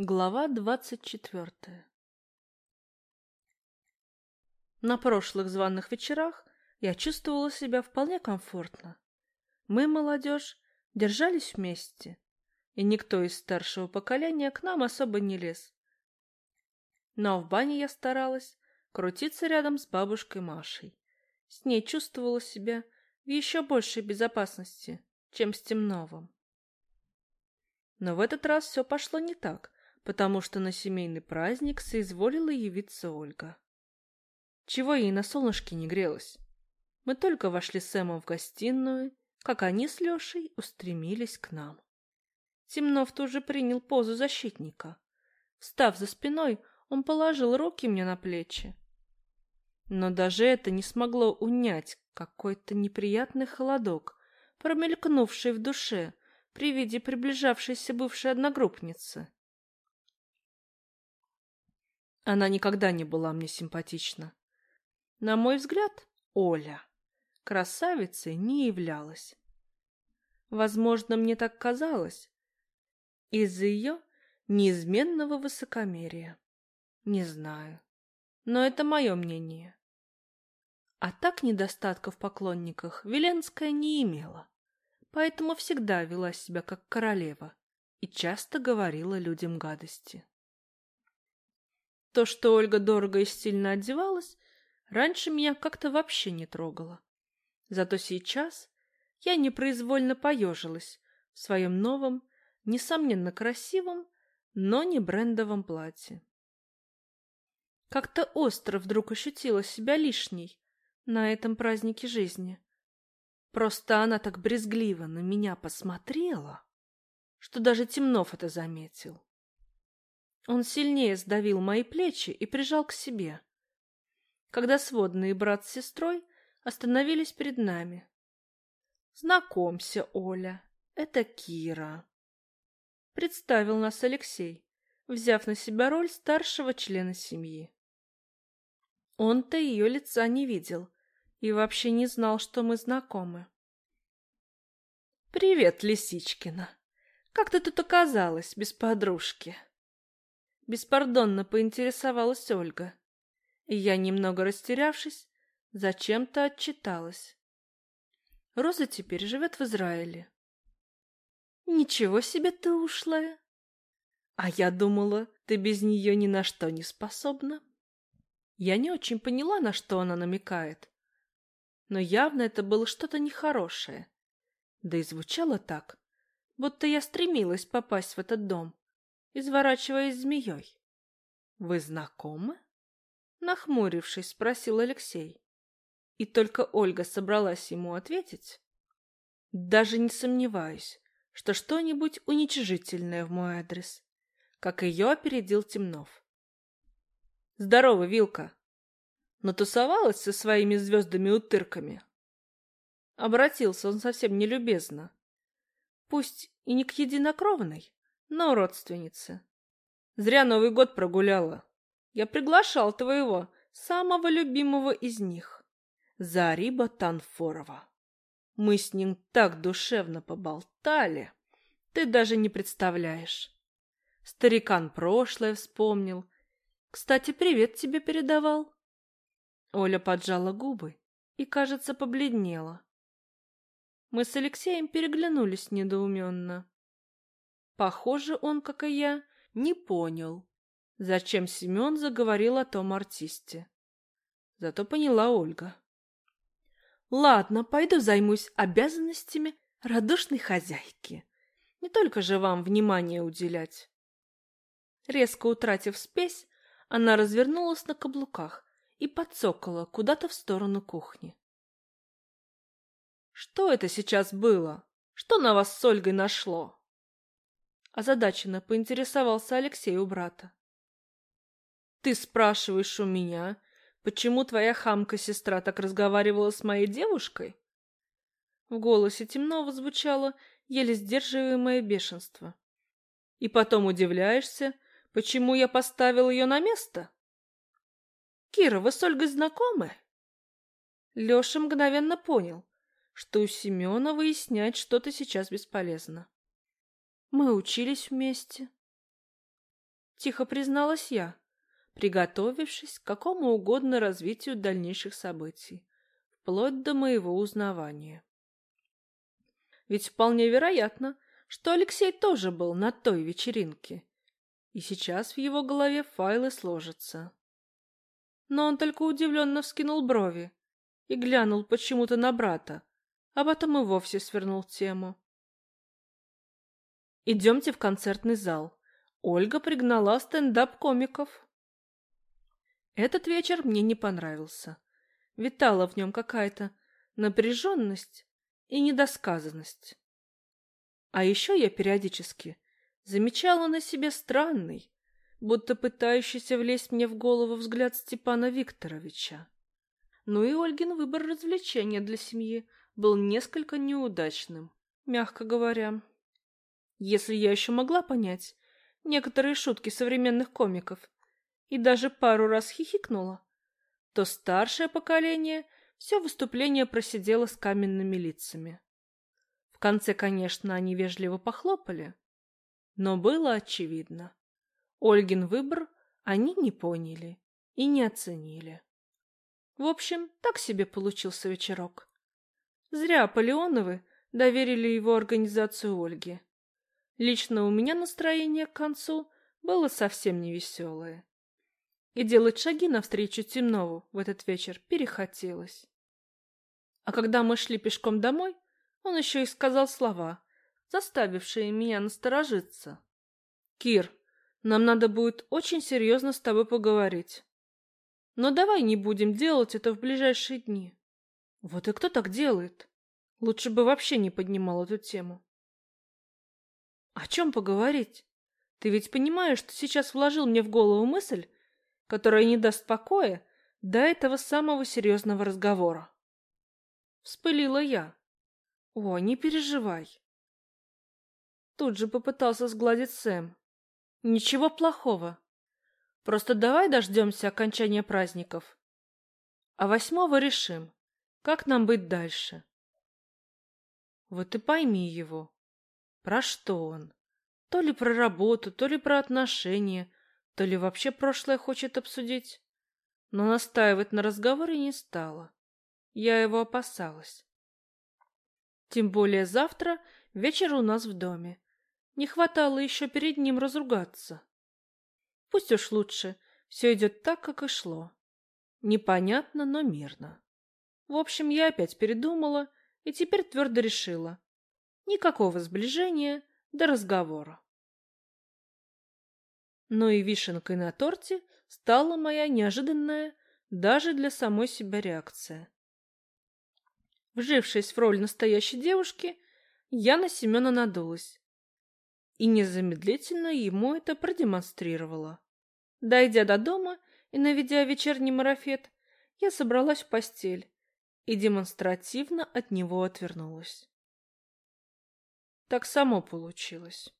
Глава двадцать четвертая На прошлых званых вечерах я чувствовала себя вполне комфортно. Мы, молодежь, держались вместе, и никто из старшего поколения к нам особо не лез. Но в бане я старалась крутиться рядом с бабушкой Машей. С ней чувствовала себя в еще большей безопасности, чем с Темновым. Но в этот раз все пошло не так, потому что на семейный праздник соизволила явиться Ольга. Чего ей на солнышке не грелось? Мы только вошли с Эмом в гостиную, как они с Лешей устремились к нам. Темнов тут же принял позу защитника. Встав за спиной, он положил руки мне на плечи. Но даже это не смогло унять какой-то неприятный холодок, промелькнувший в душе, при виде приближавшейся бывшей одногруппницы. Она никогда не была мне симпатична. На мой взгляд, Оля красавицей не являлась. Возможно, мне так казалось из-за ее неизменного высокомерия. Не знаю, но это мое мнение. А так недостатков в поклонниках Веленская не имела поэтому всегда вела себя как королева и часто говорила людям гадости. То, что Ольга дорого и стильно одевалась, раньше меня как-то вообще не трогало. Зато сейчас я непроизвольно поежилась в своем новом, несомненно красивом, но не брендовом платье. Как-то остро вдруг ощутила себя лишней на этом празднике жизни. Просто она так брезгливо на меня посмотрела, что даже Темнов это заметил. Он сильнее сдавил мои плечи и прижал к себе. Когда сводные брат с сестрой остановились перед нами. «Знакомься, Оля, это Кира», — представил нас Алексей, взяв на себя роль старшего члена семьи. Он-то ее лица не видел, и вообще не знал, что мы знакомы. «Привет, Лисичкина! Как ты тут оказалась без подружки?» Беспардонно поинтересовалась Ольга, и я, немного растерявшись, зачем-то отчиталась. Роза теперь живет в Израиле. «Ничего себе ты ушлая! А я думала, ты без нее ни на что не способна». Я не очень поняла, на что она намекает, но явно это было что-то нехорошее. Да и звучало так, будто я стремилась попасть в этот дом, изворачиваясь змеей. «Вы знакомы?» Нахмурившись, спросил Алексей. И только Ольга собралась ему ответить. Даже не сомневаюсь, что что-нибудь уничижительное в мой адрес, как ее опередил Темнов. «Здорово, Вилка!» натусовалась со своими звездами-утырками. Обратился он совсем нелюбезно. Пусть и не к единокровной, но родственнице. Зря Новый год прогуляла. Я приглашал твоего, самого любимого из них, Зариба Танфорова. Мы с ним так душевно поболтали, ты даже не представляешь. Старикан прошлое вспомнил. Кстати, привет тебе передавал. Оля поджала губы и, кажется, побледнела. Мы с Алексеем переглянулись недоуменно. Похоже, он, как и я, не понял, зачем Семен заговорил о том артисте. Зато поняла Ольга. Ладно, пойду займусь обязанностями радушной хозяйки. Не только же вам внимание уделять. Резко утратив спесь, она развернулась на каблуках и подсокала куда-то в сторону кухни. «Что это сейчас было? Что на вас с Ольгой нашло?» Озадаченно поинтересовался Алексей у брата. «Ты спрашиваешь у меня, почему твоя хамка-сестра так разговаривала с моей девушкой?» В голосе Темнова звучало еле сдерживаемое бешенство. «И потом удивляешься, почему я поставил ее на место?» Кира, вы с Ольгой знакомы? Леша мгновенно понял, что у Семена выяснять что-то сейчас бесполезно. Мы учились вместе. тихо призналась я, приготовившись к какому угодно развитию дальнейших событий, вплоть до моего узнавания. Ведь вполне вероятно, что Алексей тоже был на той вечеринке, и сейчас в его голове файлы сложатся. Но он только удивленно вскинул брови и глянул почему-то на брата, а потом и вовсе свернул тему. «Идемте в концертный зал. Ольга пригнала стендап-комиков». Этот вечер мне не понравился. Витала в нем какая-то напряженность и недосказанность. А еще я периодически замечала на себе странный, будто пытающийся влезть мне в голову взгляд Степана Викторовича. Ну и Ольгин выбор развлечения для семьи был несколько неудачным, мягко говоря. Если я еще могла понять некоторые шутки современных комиков и даже пару раз хихикнула, то старшее поколение все выступление просидело с каменными лицами. В конце, конечно, они вежливо похлопали, но было очевидно. Ольгин выбор они не поняли и не оценили. В общем, так себе получился вечерок. Зря Аполеоновы доверили его организацию Ольге. Лично у меня настроение к концу было совсем невеселое. И делать шаги навстречу Темнову в этот вечер перехотелось. А когда мы шли пешком домой, он еще и сказал слова, заставившие меня насторожиться. «Кир, нам надо будет очень серьезно с тобой поговорить. Но давай не будем делать это в ближайшие дни». Вот и кто так делает? Лучше бы вообще не поднимал эту тему. О чем поговорить? Ты ведь понимаешь, что сейчас вложил мне в голову мысль, которая не даст покоя до этого самого серьезного разговора. Вспылила я. О, не переживай. Тут же попытался сгладить Сэм. Ничего плохого. Просто давай дождемся окончания праздников. А восьмого решим, как нам быть дальше. Вот и пойми его. Про что он? То ли про работу, то ли про отношения, то ли вообще прошлое хочет обсудить. Но настаивать на разговоре не стала. Я его опасалась. Тем более завтра вечер у нас в доме. Не хватало еще перед ним разругаться. Пусть уж лучше все идет так, как и шло. Непонятно, но мирно. В общем, я опять передумала и теперь твердо решила. Никакого сближения до разговора. Но и вишенкой на торте стала моя неожиданная даже для самой себя реакция. Вжившись в роль настоящей девушки, я на Семена надулась. И незамедлительно ему это продемонстрировала. Дойдя до дома и наведя вечерний марафет, я собралась в постель и демонстративно от него отвернулась. Так само получилось.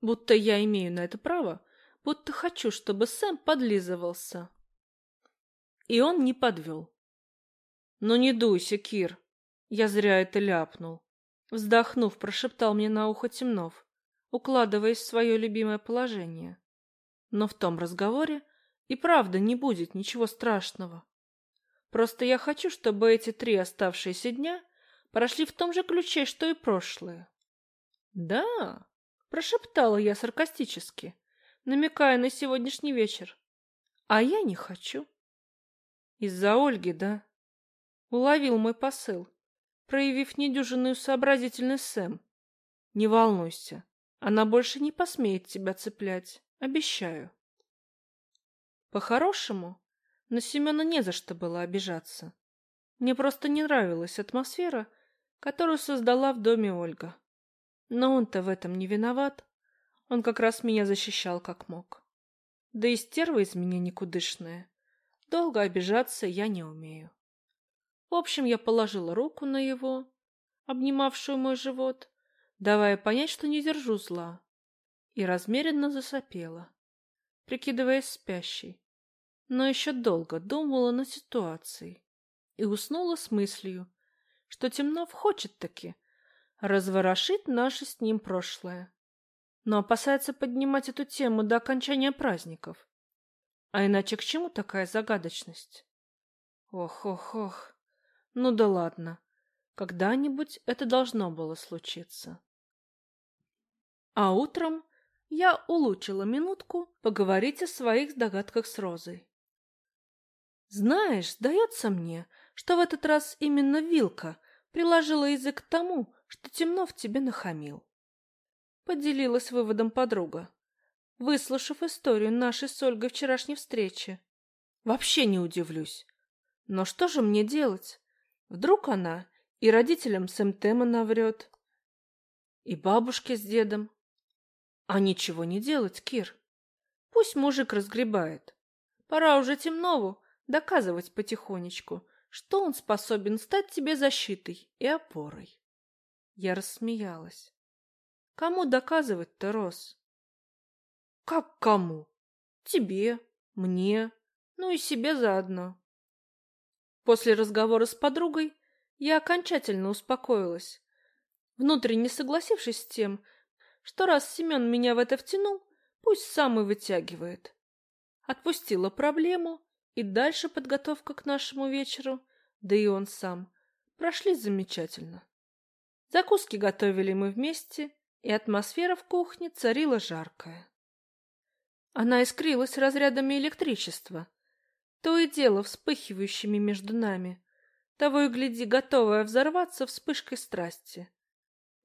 Будто я имею на это право, будто хочу, чтобы Сэм подлизывался. И он не подвел. «Ну не дуйся, Кир!» Я зря это ляпнул. Вздохнув, прошептал мне на ухо Темнов, укладываясь в свое любимое положение. Но в том разговоре и правда не будет ничего страшного. Просто я хочу, чтобы эти три оставшиеся дня прошли в том же ключе, что и прошлые. Да, прошептала я саркастически, намекая на сегодняшний вечер. А я не хочу. Из-за Ольги, да? Уловил мой посыл, проявив недюжинную сообразительность Сэм. Не волнуйся, она больше не посмеет тебя цеплять, обещаю. По-хорошему, на Семена не за что было обижаться. Мне просто не нравилась атмосфера, которую создала в доме Ольга. Но он-то в этом не виноват. Он как раз меня защищал как мог. Да и стерва из меня никудышная. Долго обижаться я не умею. В общем, я положила руку на его, обнимавшую мой живот, давая понять, что не держу зла, и размеренно засопела, прикидываясь спящей. Но еще долго думала над ситуацией и уснула с мыслью, что Темнов хочет таки разворошить наше с ним прошлое. но опасается поднимать эту тему до окончания праздников. А иначе к чему такая загадочность? Ох-ох-ох. Ну да ладно. Когда-нибудь это должно было случиться. А утром я улучила минутку поговорить о своих догадках с Розой. Знаешь, сдается мне, что в этот раз именно Вилка приложила язык к тому, что темно в тебе нахамил. Поделилась выводом подруга, выслушав историю нашей с Ольгой вчерашней встречи. Вообще не удивлюсь. Но что же мне делать? Вдруг она и родителям с МТМа наврет, и бабушке с дедом. А ничего не делать, Кир. Пусть мужик разгребает. Пора уже темнову доказывать потихонечку, что он способен стать тебе защитой и опорой. Я рассмеялась. Кому доказывать-то, Рос? Как кому? Тебе, мне, ну и себе заодно. После разговора с подругой я окончательно успокоилась, внутренне согласившись с тем, что раз Семен меня в это втянул, пусть сам и вытягивает. Отпустила проблему, и дальше подготовка к нашему вечеру, да и он сам, прошли замечательно. Закуски готовили мы вместе, и атмосфера в кухне царила жаркая. Она искрилась разрядами электричества, то и дело вспыхивающими между нами, того и гляди, готовая взорваться вспышкой страсти.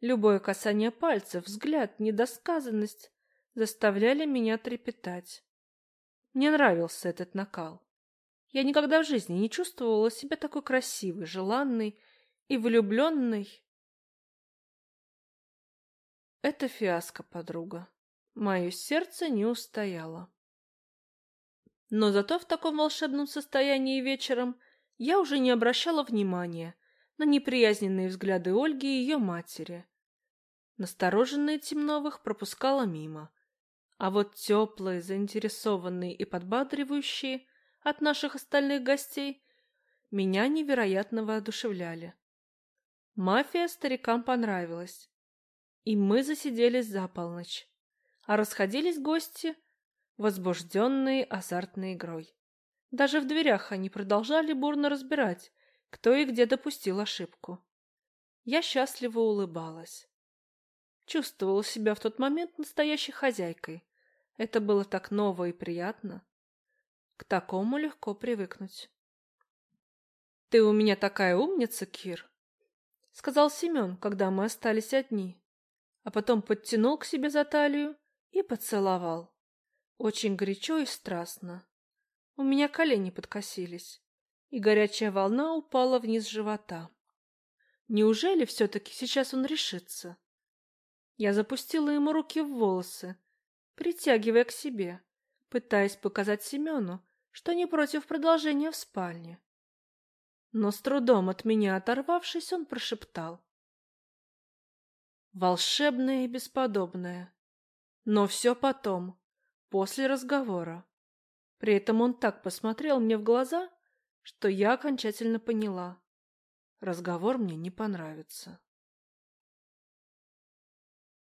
Любое касание пальцев, взгляд, недосказанность заставляли меня трепетать. Мне нравился этот накал. Я никогда в жизни не чувствовала себя такой красивой, желанной и влюбленной. Это фиаско, подруга. Мое сердце не устояло. Но зато в таком волшебном состоянии вечером я уже не обращала внимания на неприязненные взгляды Ольги и ее матери. Настороженные Темновых пропускала мимо. А вот теплые, заинтересованные и подбадривающие от наших остальных гостей меня невероятно воодушевляли. Мафия старикам понравилась, и мы засиделись за полночь, а расходились гости, возбужденные азартной игрой. Даже в дверях они продолжали бурно разбирать, кто и где допустил ошибку. Я счастливо улыбалась. Чувствовала себя в тот момент настоящей хозяйкой. Это было так ново и приятно. К такому легко привыкнуть. «Ты у меня такая умница, Кир!» — сказал Семен, когда мы остались одни, а потом подтянул к себе за талию и поцеловал. Очень горячо и страстно. У меня колени подкосились, и горячая волна упала вниз живота. Неужели все-таки сейчас он решится? Я запустила ему руки в волосы, притягивая к себе, пытаясь показать Семену, что не против продолжения в спальне. Но с трудом от меня оторвавшись, он прошептал. Волшебное и бесподобное. Но все потом, после разговора. При этом он так посмотрел мне в глаза, что я окончательно поняла. Разговор мне не понравится.